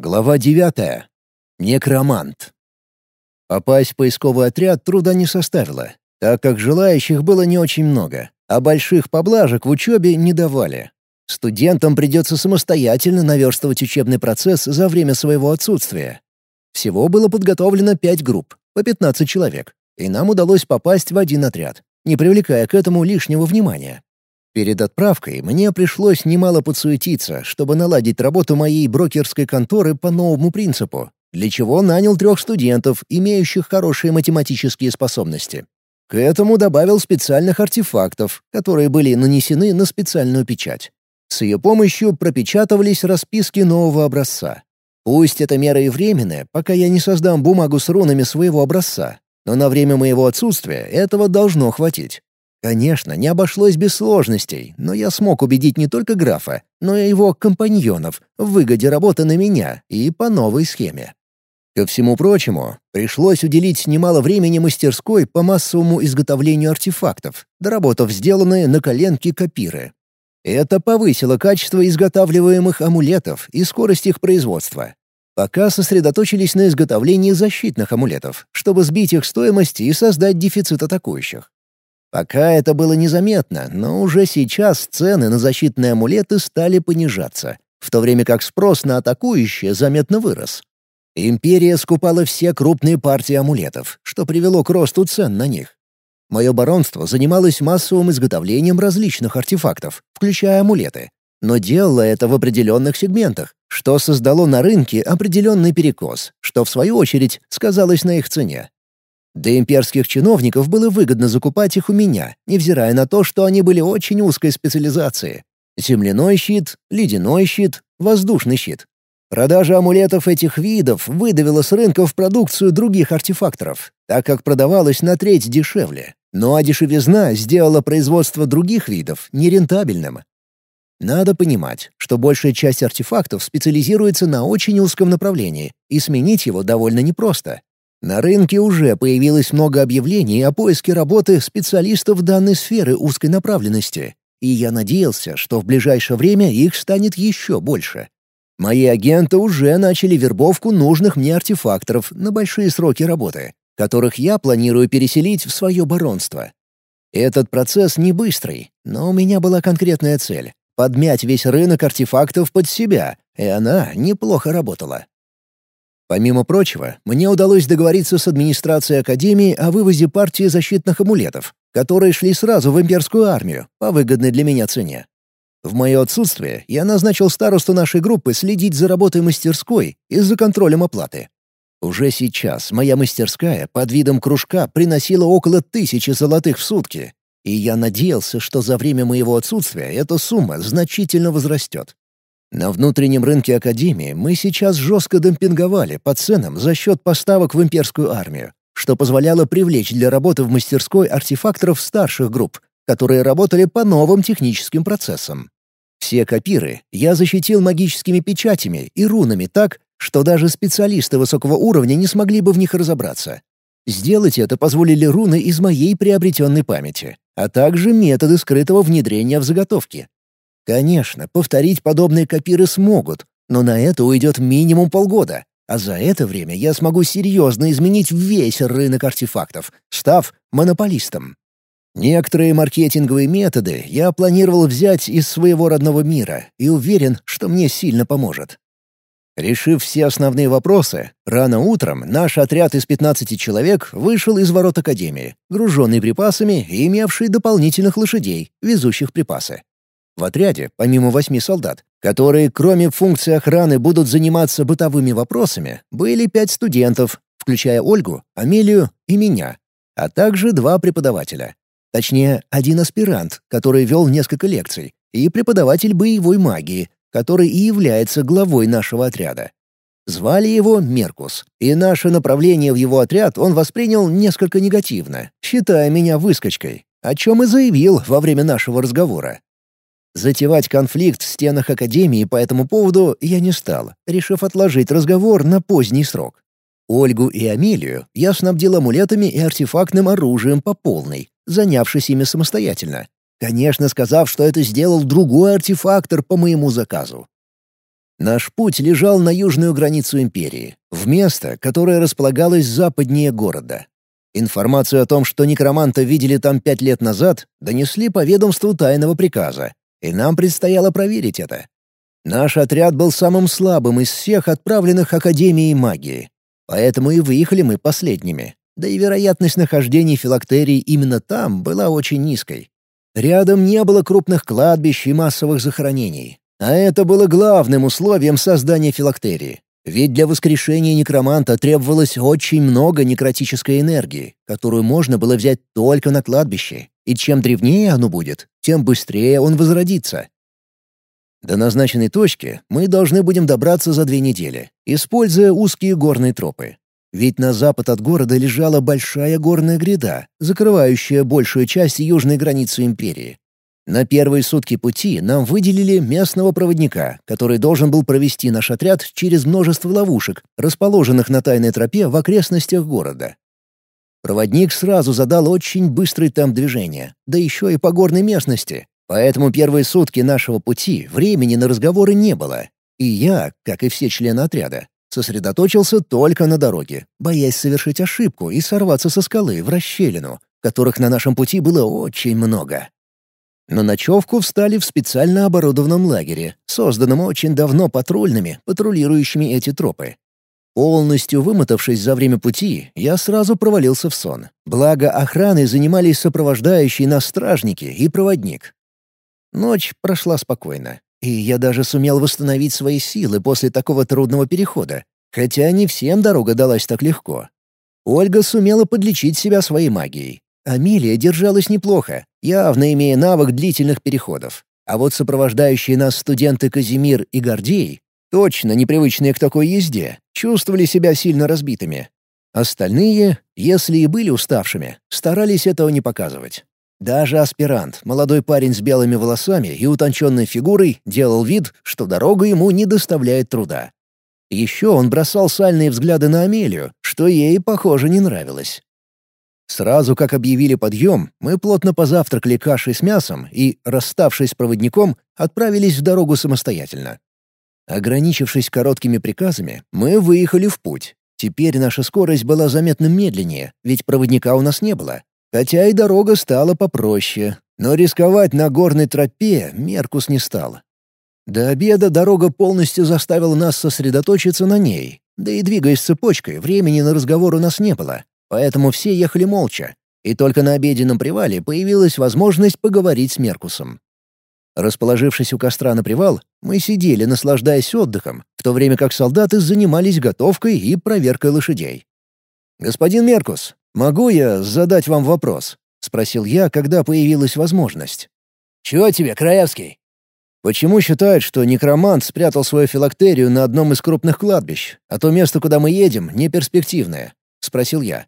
Глава девятая. Некромант. Попасть в поисковый отряд труда не составило, так как желающих было не очень много, а больших поблажек в учебе не давали. Студентам придется самостоятельно наверстывать учебный процесс за время своего отсутствия. Всего было подготовлено пять групп, по 15 человек, и нам удалось попасть в один отряд, не привлекая к этому лишнего внимания. Перед отправкой мне пришлось немало подсуетиться, чтобы наладить работу моей брокерской конторы по новому принципу, для чего нанял трех студентов, имеющих хорошие математические способности. К этому добавил специальных артефактов, которые были нанесены на специальную печать. С ее помощью пропечатывались расписки нового образца. Пусть эта мера и временная, пока я не создам бумагу с рунами своего образца, но на время моего отсутствия этого должно хватить. Конечно, не обошлось без сложностей, но я смог убедить не только графа, но и его компаньонов в выгоде работы на меня и по новой схеме. Ко всему прочему, пришлось уделить немало времени мастерской по массовому изготовлению артефактов, доработав сделанные на коленке копиры. Это повысило качество изготавливаемых амулетов и скорость их производства. Пока сосредоточились на изготовлении защитных амулетов, чтобы сбить их стоимость и создать дефицит атакующих. Пока это было незаметно, но уже сейчас цены на защитные амулеты стали понижаться, в то время как спрос на атакующие заметно вырос. Империя скупала все крупные партии амулетов, что привело к росту цен на них. Мое баронство занималось массовым изготовлением различных артефактов, включая амулеты, но делало это в определенных сегментах, что создало на рынке определенный перекос, что в свою очередь сказалось на их цене. Для имперских чиновников было выгодно закупать их у меня, невзирая на то, что они были очень узкой специализации. Земляной щит, ледяной щит, воздушный щит. Продажа амулетов этих видов выдавила с рынков продукцию других артефакторов, так как продавалась на треть дешевле. Ну а дешевизна сделала производство других видов нерентабельным. Надо понимать, что большая часть артефактов специализируется на очень узком направлении, и сменить его довольно непросто. На рынке уже появилось много объявлений о поиске работы специалистов данной сферы узкой направленности, и я надеялся, что в ближайшее время их станет еще больше. Мои агенты уже начали вербовку нужных мне артефакторов на большие сроки работы, которых я планирую переселить в свое баронство. Этот процесс не быстрый, но у меня была конкретная цель — подмять весь рынок артефактов под себя, и она неплохо работала. Помимо прочего, мне удалось договориться с администрацией Академии о вывозе партии защитных амулетов, которые шли сразу в имперскую армию по выгодной для меня цене. В мое отсутствие я назначил старосту нашей группы следить за работой мастерской и за контролем оплаты. Уже сейчас моя мастерская под видом кружка приносила около тысячи золотых в сутки, и я надеялся, что за время моего отсутствия эта сумма значительно возрастет. На внутреннем рынке Академии мы сейчас жестко демпинговали по ценам за счет поставок в имперскую армию, что позволяло привлечь для работы в мастерской артефакторов старших групп, которые работали по новым техническим процессам. Все копиры я защитил магическими печатями и рунами так, что даже специалисты высокого уровня не смогли бы в них разобраться. Сделать это позволили руны из моей приобретенной памяти, а также методы скрытого внедрения в заготовки, Конечно, повторить подобные копиры смогут, но на это уйдет минимум полгода, а за это время я смогу серьезно изменить весь рынок артефактов, став монополистом. Некоторые маркетинговые методы я планировал взять из своего родного мира и уверен, что мне сильно поможет. Решив все основные вопросы, рано утром наш отряд из 15 человек вышел из ворот Академии, груженный припасами и имевший дополнительных лошадей, везущих припасы. В отряде, помимо восьми солдат, которые, кроме функции охраны, будут заниматься бытовыми вопросами, были пять студентов, включая Ольгу, Амелию и меня, а также два преподавателя. Точнее, один аспирант, который вел несколько лекций, и преподаватель боевой магии, который и является главой нашего отряда. Звали его Меркус, и наше направление в его отряд он воспринял несколько негативно, считая меня выскочкой, о чем и заявил во время нашего разговора. Затевать конфликт в стенах Академии по этому поводу я не стал, решив отложить разговор на поздний срок. Ольгу и Амелию я снабдил амулетами и артефактным оружием по полной, занявшись ими самостоятельно. Конечно, сказав, что это сделал другой артефактор по моему заказу. Наш путь лежал на южную границу империи, в место, которое располагалось западнее города. Информацию о том, что некроманта видели там пять лет назад, донесли по ведомству тайного приказа, и нам предстояло проверить это. Наш отряд был самым слабым из всех отправленных Академией магии, поэтому и выехали мы последними. Да и вероятность нахождения филактерий именно там была очень низкой. Рядом не было крупных кладбищ и массовых захоронений, а это было главным условием создания филактерии. Ведь для воскрешения некроманта требовалось очень много некротической энергии, которую можно было взять только на кладбище. И чем древнее оно будет, тем быстрее он возродится. До назначенной точки мы должны будем добраться за две недели, используя узкие горные тропы. Ведь на запад от города лежала большая горная гряда, закрывающая большую часть южной границы империи. На первые сутки пути нам выделили местного проводника, который должен был провести наш отряд через множество ловушек, расположенных на тайной тропе в окрестностях города. Проводник сразу задал очень быстрый темп движения, да еще и по горной местности, поэтому первые сутки нашего пути времени на разговоры не было. И я, как и все члены отряда, сосредоточился только на дороге, боясь совершить ошибку и сорваться со скалы в расщелину, которых на нашем пути было очень много. На ночевку встали в специально оборудованном лагере, созданном очень давно патрульными, патрулирующими эти тропы. Полностью вымотавшись за время пути, я сразу провалился в сон. Благо охраной занимались сопровождающие нас стражники и проводник. Ночь прошла спокойно, и я даже сумел восстановить свои силы после такого трудного перехода, хотя не всем дорога далась так легко. Ольга сумела подлечить себя своей магией, Амилия держалась неплохо, явно имея навык длительных переходов. А вот сопровождающие нас студенты Казимир и Гордей, точно непривычные к такой езде, чувствовали себя сильно разбитыми. Остальные, если и были уставшими, старались этого не показывать. Даже аспирант, молодой парень с белыми волосами и утонченной фигурой, делал вид, что дорога ему не доставляет труда. Еще он бросал сальные взгляды на Амелию, что ей, похоже, не нравилось. Сразу как объявили подъем, мы плотно позавтракали кашей с мясом и, расставшись с проводником, отправились в дорогу самостоятельно. Ограничившись короткими приказами, мы выехали в путь. Теперь наша скорость была заметно медленнее, ведь проводника у нас не было. Хотя и дорога стала попроще, но рисковать на горной тропе Меркус не стал. До обеда дорога полностью заставила нас сосредоточиться на ней, да и двигаясь цепочкой, времени на разговор у нас не было. Поэтому все ехали молча, и только на обеденном привале появилась возможность поговорить с Меркусом. Расположившись у костра на привал, мы сидели, наслаждаясь отдыхом, в то время как солдаты занимались готовкой и проверкой лошадей. «Господин Меркус, могу я задать вам вопрос?» — спросил я, когда появилась возможность. «Чего тебе, Краевский?» «Почему считают, что некромант спрятал свою филактерию на одном из крупных кладбищ, а то место, куда мы едем, не перспективное?» — спросил я.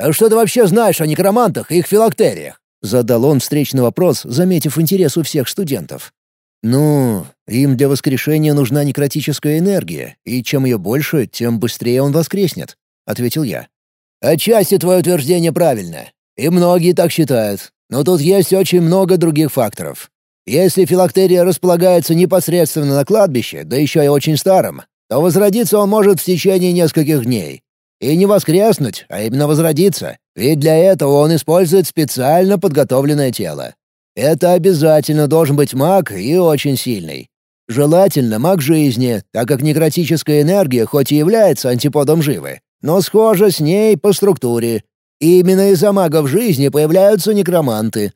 «А что ты вообще знаешь о некромантах и их филактериях?» — задал он встречный вопрос, заметив интерес у всех студентов. «Ну, им для воскрешения нужна некротическая энергия, и чем ее больше, тем быстрее он воскреснет», — ответил я. «Отчасти твое утверждение правильно, и многие так считают, но тут есть очень много других факторов. Если филактерия располагается непосредственно на кладбище, да еще и очень старом, то возродиться он может в течение нескольких дней, и не воскреснуть, а именно возродиться, ведь для этого он использует специально подготовленное тело. Это обязательно должен быть маг и очень сильный. Желательно маг жизни, так как некротическая энергия хоть и является антиподом живы, но схожа с ней по структуре. именно из-за магов жизни появляются некроманты.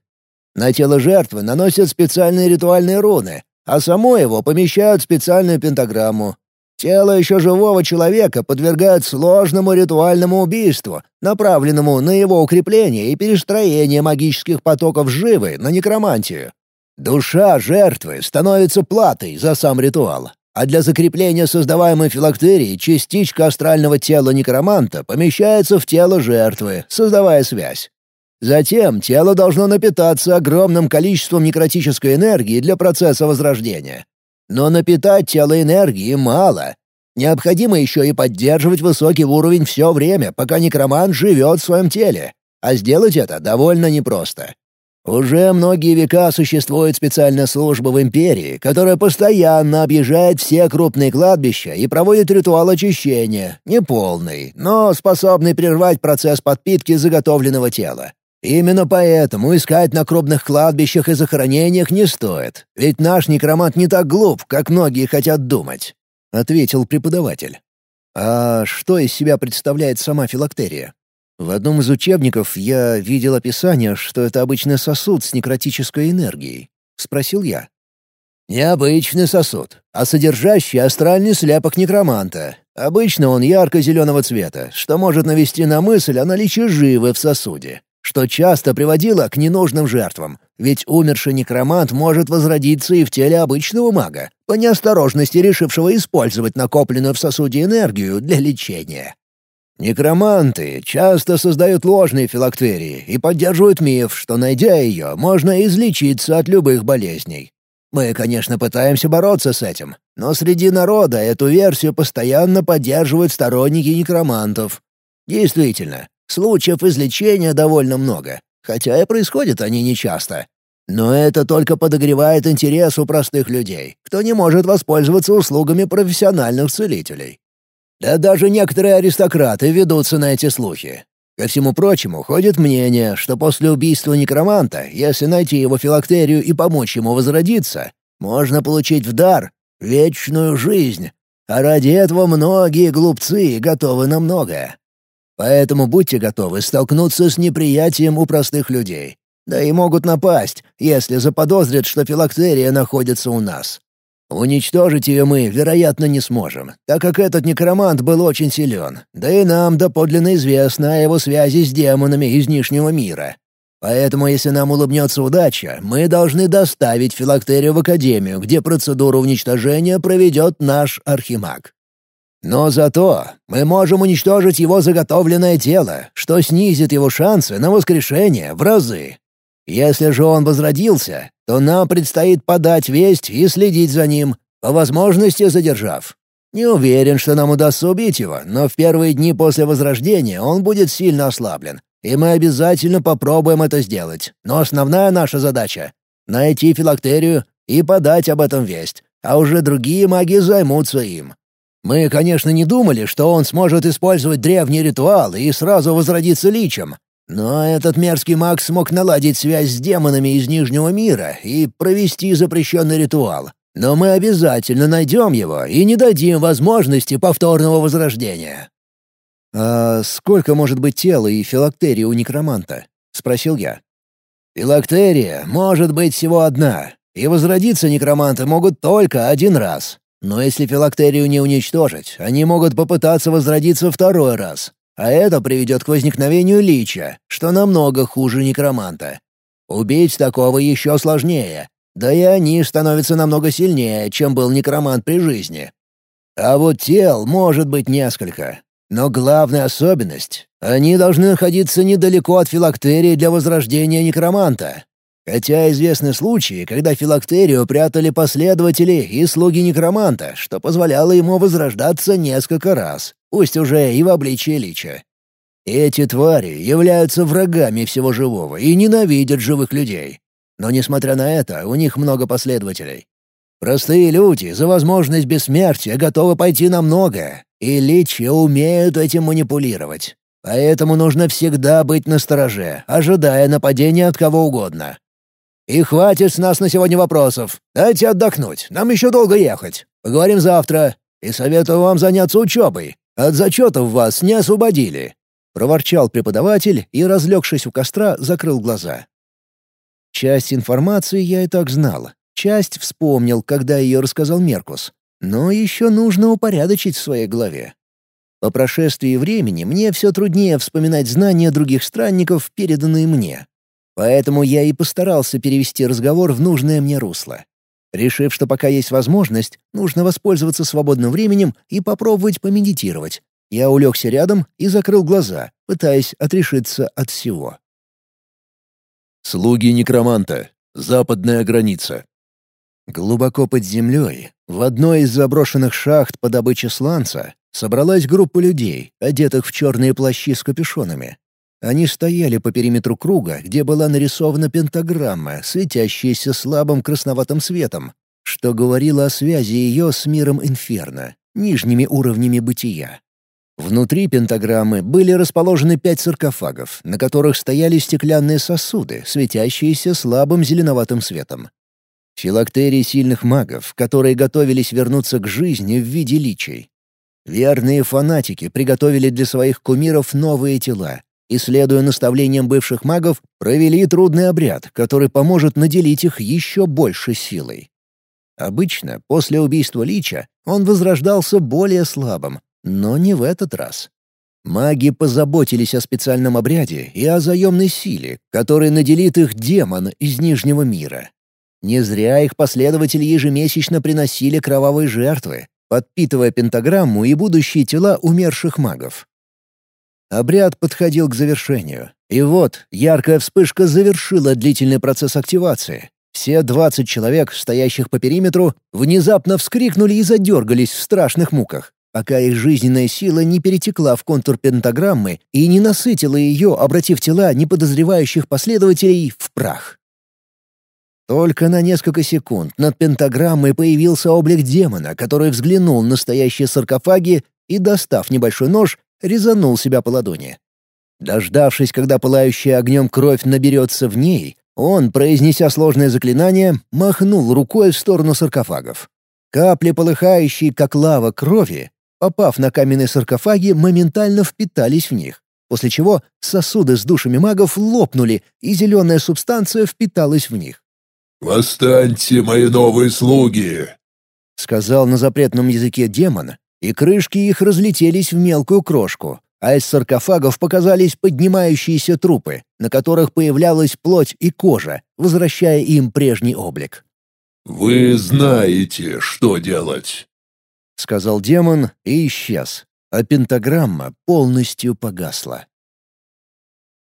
На тело жертвы наносят специальные ритуальные руны, а само его помещают в специальную пентаграмму. Тело еще живого человека подвергают сложному ритуальному убийству, направленному на его укрепление и перестроение магических потоков живы на некромантию. Душа жертвы становится платой за сам ритуал, а для закрепления создаваемой филактерии частичка астрального тела некроманта помещается в тело жертвы, создавая связь. Затем тело должно напитаться огромным количеством некротической энергии для процесса возрождения. Но напитать тело энергии мало. Необходимо еще и поддерживать высокий уровень все время, пока некромант живет в своем теле. А сделать это довольно непросто. Уже многие века существует специальная служба в Империи, которая постоянно объезжает все крупные кладбища и проводит ритуал очищения, неполный, но способный прервать процесс подпитки заготовленного тела. Именно поэтому искать на крупных кладбищах и захоронениях не стоит, ведь наш некромант не так глуп, как многие хотят думать», — ответил преподаватель. «А что из себя представляет сама филактерия?» В одном из учебников я видел описание, что это обычный сосуд с некротической энергией. Спросил я. Необычный сосуд, а содержащий астральный слепок некроманта. Обычно он ярко-зеленого цвета, что может навести на мысль о наличии живы в сосуде, что часто приводило к ненужным жертвам, ведь умерший некромант может возродиться и в теле обычного мага, по неосторожности решившего использовать накопленную в сосуде энергию для лечения. Некроманты часто создают ложные филактерии и поддерживают миф, что, найдя ее, можно излечиться от любых болезней. Мы, конечно, пытаемся бороться с этим, но среди народа эту версию постоянно поддерживают сторонники некромантов. Действительно, случаев излечения довольно много, хотя и происходят они нечасто. Но это только подогревает интерес у простых людей, кто не может воспользоваться услугами профессиональных целителей. Да даже некоторые аристократы ведутся на эти слухи. Ко всему прочему, ходит мнение, что после убийства некроманта, если найти его филактерию и помочь ему возродиться, можно получить в дар вечную жизнь. А ради этого многие глупцы готовы на многое. Поэтому будьте готовы столкнуться с неприятием у простых людей. Да и могут напасть, если заподозрят, что филактерия находится у нас. Уничтожить ее мы, вероятно, не сможем, так как этот некромант был очень силен, да и нам доподлинно известно о его связи с демонами из Нижнего мира. Поэтому, если нам улыбнется удача, мы должны доставить филактерию в Академию, где процедуру уничтожения проведет наш архимаг. Но зато мы можем уничтожить его заготовленное тело, что снизит его шансы на воскрешение в разы. Если же он возродился, то нам предстоит подать весть и следить за ним, по возможности задержав. Не уверен, что нам удастся убить его, но в первые дни после возрождения он будет сильно ослаблен, и мы обязательно попробуем это сделать. Но основная наша задача — найти филактерию и подать об этом весть, а уже другие маги займутся им. Мы, конечно, не думали, что он сможет использовать древний ритуал и сразу возродиться личем, но этот мерзкий маг смог наладить связь с демонами из Нижнего мира и провести запрещенный ритуал. Но мы обязательно найдем его и не дадим возможности повторного возрождения». «А сколько может быть тела и филактерии у некроманта?» — спросил я. «Филактерия может быть всего одна, и возродиться некроманты могут только один раз. Но если филактерию не уничтожить, они могут попытаться возродиться второй раз. А это приведет к возникновению лича, что намного хуже некроманта. Убить такого еще сложнее, да и они становятся намного сильнее, чем был некромант при жизни. А вот тел может быть несколько. Но главная особенность — они должны находиться недалеко от филактерии для возрождения некроманта. Хотя известны случаи, когда филактерию прятали последователи и слуги некроманта, что позволяло ему возрождаться несколько раз пусть уже и в обличии лича. Эти твари являются врагами всего живого и ненавидят живых людей. Но, несмотря на это, у них много последователей. Простые люди за возможность бессмертия готовы пойти на многое, и личи умеют этим манипулировать. Поэтому нужно всегда быть настороже, ожидая нападения от кого угодно. И хватит с нас на сегодня вопросов. Дайте отдохнуть, нам еще долго ехать. Поговорим завтра. И советую вам заняться учебой. От зачетов вас не освободили!» — проворчал преподаватель и, разлегшись у костра, закрыл глаза. Часть информации я и так знал, часть вспомнил, когда ее рассказал Меркус, но еще нужно упорядочить в своей голове. По прошествии времени мне все труднее вспоминать знания других странников, переданные мне. Поэтому я и постарался перевести разговор в нужное мне русло. Решив, что пока есть возможность, нужно воспользоваться свободным временем и попробовать помедитировать, я улегся рядом и закрыл глаза, пытаясь отрешиться от всего. Слуги некроманта. Западная граница. Глубоко под землей, в одной из заброшенных шахт по добыче сланца, собралась группа людей, одетых в черные плащи с капюшонами. Они стояли по периметру круга, где была нарисована пентаграмма, светящаяся слабым красноватым светом, что говорило о связи ее с миром Инферно, нижними уровнями бытия. Внутри пентаграммы были расположены пять саркофагов, на которых стояли стеклянные сосуды, светящиеся слабым зеленоватым светом. Филактерии сильных магов, которые готовились вернуться к жизни в виде личей. Верные фанатики приготовили для своих кумиров новые тела и, следуя наставлениям бывших магов, провели трудный обряд, который поможет наделить их еще большей силой. Обычно, после убийства Лича, он возрождался более слабым, но не в этот раз. Маги позаботились о специальном обряде и о заемной силе, которой наделит их демон из Нижнего мира. Не зря их последователи ежемесячно приносили кровавые жертвы, подпитывая пентаграмму и будущие тела умерших магов. Обряд подходил к завершению. И вот яркая вспышка завершила длительный процесс активации. Все двадцать человек, стоящих по периметру, внезапно вскрикнули и задергались в страшных муках пока их жизненная сила не перетекла в контур пентаграммы и не насытила ее, обратив тела неподозревающих последователей в прах. Только на несколько секунд над пентаграммой появился облик демона, который взглянул на стоящие саркофаги и, достав небольшой нож, резанул себя по ладони. Дождавшись, когда пылающая огнем кровь наберется в ней, он, произнеся сложное заклинание, махнул рукой в сторону саркофагов. Капли, полыхающие, как лава крови, попав на каменные саркофаги, моментально впитались в них, после чего сосуды с душами магов лопнули, и зеленая субстанция впиталась в них. «Восстаньте, мои новые слуги!» — сказал на запретном языке демон, и крышки их разлетелись в мелкую крошку, а из саркофагов показались поднимающиеся трупы, на которых появлялась плоть и кожа, возвращая им прежний облик. «Вы знаете, что делать!» — сказал демон и исчез, а пентаграмма полностью погасла.